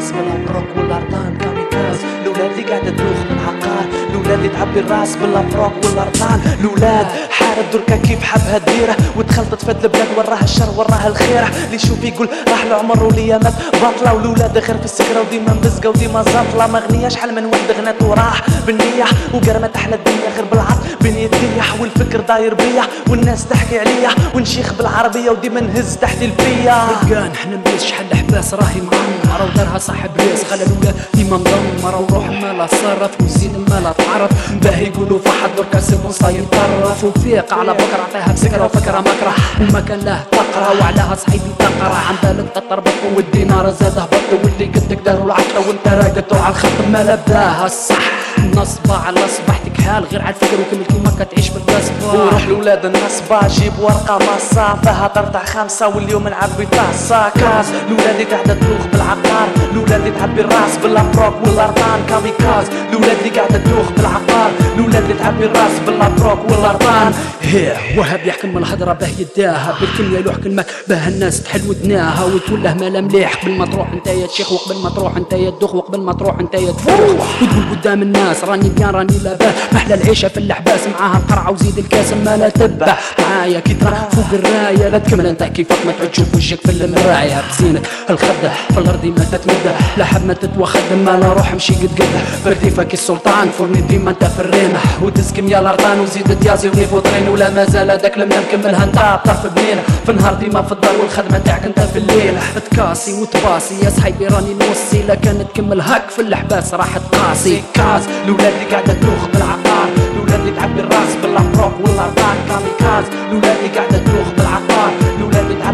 الرأس بالابراك والارضان كاميكاز. الاولاد اللي قاعدة تدوخ من عقار الاولاد اللي تعبي الرأس بالابراك والارضان الاولاد حارب دركا كيف حبها ديره وتخلطت فد البلاد وراها الشر وراها الخيرة. اللي يشوف يقول راح العمر وليامات باطلة والاولاد غير في السكرة وديما مبزقه وديما زاطلة. مغنيه شحال من ولد غنات وراح بالنية وقرمت أحلى الدنيا غير بالعرض بني الديح والفكر داير بيا والناس تحكي عليا ونشيخ بالعربية وديما نهز تحت الفيا رجان إحنا مبيش شحال احباس راهي معمرة ودارها صاحب ريس خلى الاولاد ديما مدمرة وروح مالا صرف وزيد مالا تعرف. باهي يقولوا فحد دركا سيبو صاير طرف. وفيق على بكرة عطيها بسكرة وفكرة مكره. وما كان له تقرا وعلاها صحيبي تقرا عن بالك تطربط والدينار زاد هبط واللي قدك داروا العطلة وانت راقدتوا على الخط. ما لبداها الصح. نصبة على صبحتك حال غير على الفكر وكل كيما كتعيش بالقصبة وروح لولاد النصبة جيب ورقة مصا فيها ترتع خمسة واليوم نعبي طاسة كاس. لولاد قاعدة تدوخ بالعقار لولاد تعبي الرأس بالأبروك وال Artane. kamikaze. لولاد قاعدة تدوخ بالعقار لولاد تعبي الرأس بالأبروك وال Artane. هيه وهاب يحكم الهضرة باه يداها بالكلمة يلوح كلمة باه الناس تحل ودناها. وتوله مالا مليح قبل ما تروح أنت يا شيخ وقبل ما تروح أنت يا تدوخ وقبل ما تروح أنت يا تفوخ وتقول قدام الناس راني بيان راني لاباه محلى العيشة في اللحباس معاها القرعة وزيد الكاس ما لا تبع. معايا كي ترى فوق الراية لا تكمل أنت كيفك ما تشوف وجهك في المراية. بزينك الخدة في الأرض ما تتمدى. لا حب ما تتوخد ما لا روح مشي قد قد. برديفك السلطان فرني ديما انت في الريمة وتسكم يا الارطان وزيد ديازي ونيفوطرين ولا ما زال هذاك لم نكملها انت طرف بنينة في النهار ديما في الدار والخدمة تاعك انت في الليل. تكاسي وتباسي يا صحيبي راني نوصي لا كان تكمل هك في اللحباس راح تقاسي. كاز لولاد اللي قاعدة تدوخ بالعقار لولاد اللي تعبي الراس بالابروك والارطان كاميكاز. لولاد اللي قاعدة تدوخ بالعقار.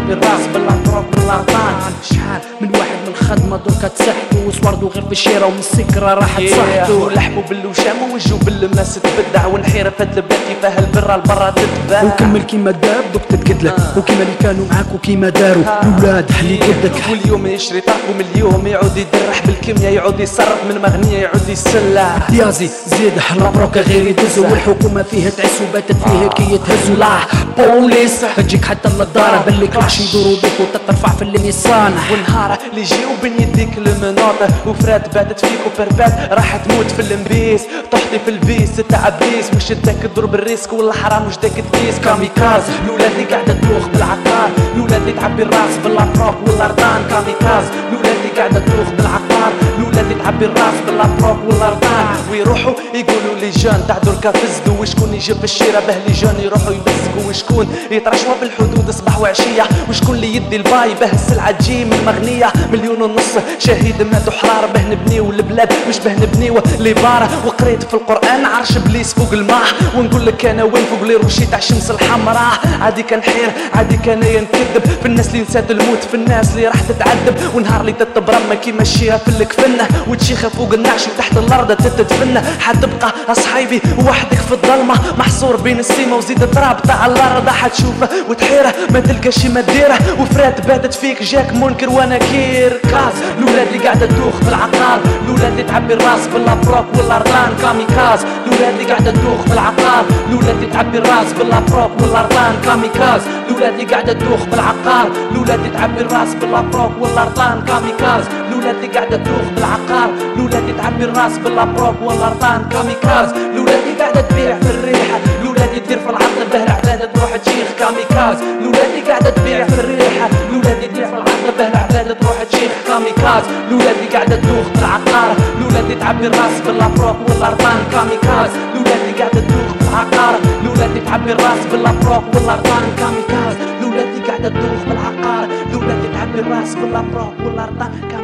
لولاد اللي تعبي الراس بالابروك والارطان شحال من واحد من الخدمة دركا تسحتو وسوردو غير في الشيرة ومن السكرة راح تصحتو. ولحمو بالوشام ووجهو بالماس تبدع ونحيرة فات البلاد كيفاه البرة البرة تتباع وكمل كيما داب دوك تتقدلك. وكيما اللي كانوا معاك وكيما داروا. الاولاد حلي قدك. واليوم يشري طرف ومن اليوم يعود يدرح بالكيمياء يعود يصرف من مغنية يعود يسلع ديازي زيد حلا بروكا غير يدزو والحكومة فيه تعس وباتت فيه كي يتهزو لا. بوليس تجيك حتى للدار بلك راح يدوروا بك وتترفع في الميسان ونهار اللي يجيو بين يديك المناطة وفرات باتت فيك وبربات راح تموت في المبيس طحتي في البيس تعبيس مش داك تضرب الريسك والحرام مش داك تقيس. كاميكاز الاولاد اللي قاعدة تدوخ بالعقار الاولاد اللي تعبي الراس بالابروك والارضان كاميكاز الاولاد اللي قاعدة تدوخ بالعقار تعبي الراس بالابروك والارضان ويروحوا يقولوا لي جان دركا فزقوا وشكون يجيب الشيرة به لي جان يروحوا يبزقوا. وشكون يترشوا بالحدود؟ صباح وعشية. وشكون اللي يدي الباي به؟ السلعة تجي من مغنية. مليون ونص شهيد ماتوا حرار به نبنيو البلاد مش به نبنيو لبارة وقريت في القرآن عرش إبليس فوق الماء. ونقول لك أنا وين فوق لي روشي تاع الشمس الحمراء؟ عادي كان حير عادي كان ينكذب. في الناس اللي نسات الموت في الناس اللي راح تتعذب. ونهار اللي تتبرم كيما الشيها في الكفنة وتشيخة فوق النعش وتحت الأرض تتدفن حتبقى اصحيبي وحدك في الظلمة. محصور بين السيما وزيد التراب تاع الأرض. حتشوفه وتحيره. ما تلقى شي ما ديره وفرات باتت فيك جاك منكر وأنا كير كاز. الاولاد اللي قاعدة تدوخ بالعقار. الاولاد اللي تعبي الراس بالابروك والأرضان كاميكاز. الاولاد اللي قاعدة تدوخ بالعقار الاولاد اللي تعبي الراس بالابروك وال Artane. kamikaze. الاولاد اللي قاعدة تدوخ بالعقار. الاولاد اللي تعبي الراس بالابروك وال Artane. kamikaze. الاولاد اللي قاعدة تدوخ بالعقار. الاولاد اللي تعبي الراس بالابروك وال Artane. kamikaze. الاولاد اللي قاعدة تبيع في الريحة. الاولاد اللي تدير في العرض بهر عبادة تروح تشيخ. kamikaze. الاولاد اللي قاعدة تبيع في الريحة. الاولاد اللي في العرض بهر عبادة تروح تشيخ. kamikaze. الاولاد اللي قاعدة تدوخ بالعقار. الاولاد اللي تعبي الراس بالابروك وال Artane. kamikaze. الاولاد اللي قاعدة تدوخ بالعقار الاولاد اللي تعبي الراس بالابروك وال Artane kamikaze الاولاد اللي قاعدة تدوخ بالعقار الاولاد اللي تعبي الراس بالابروك وال Artane kamikaze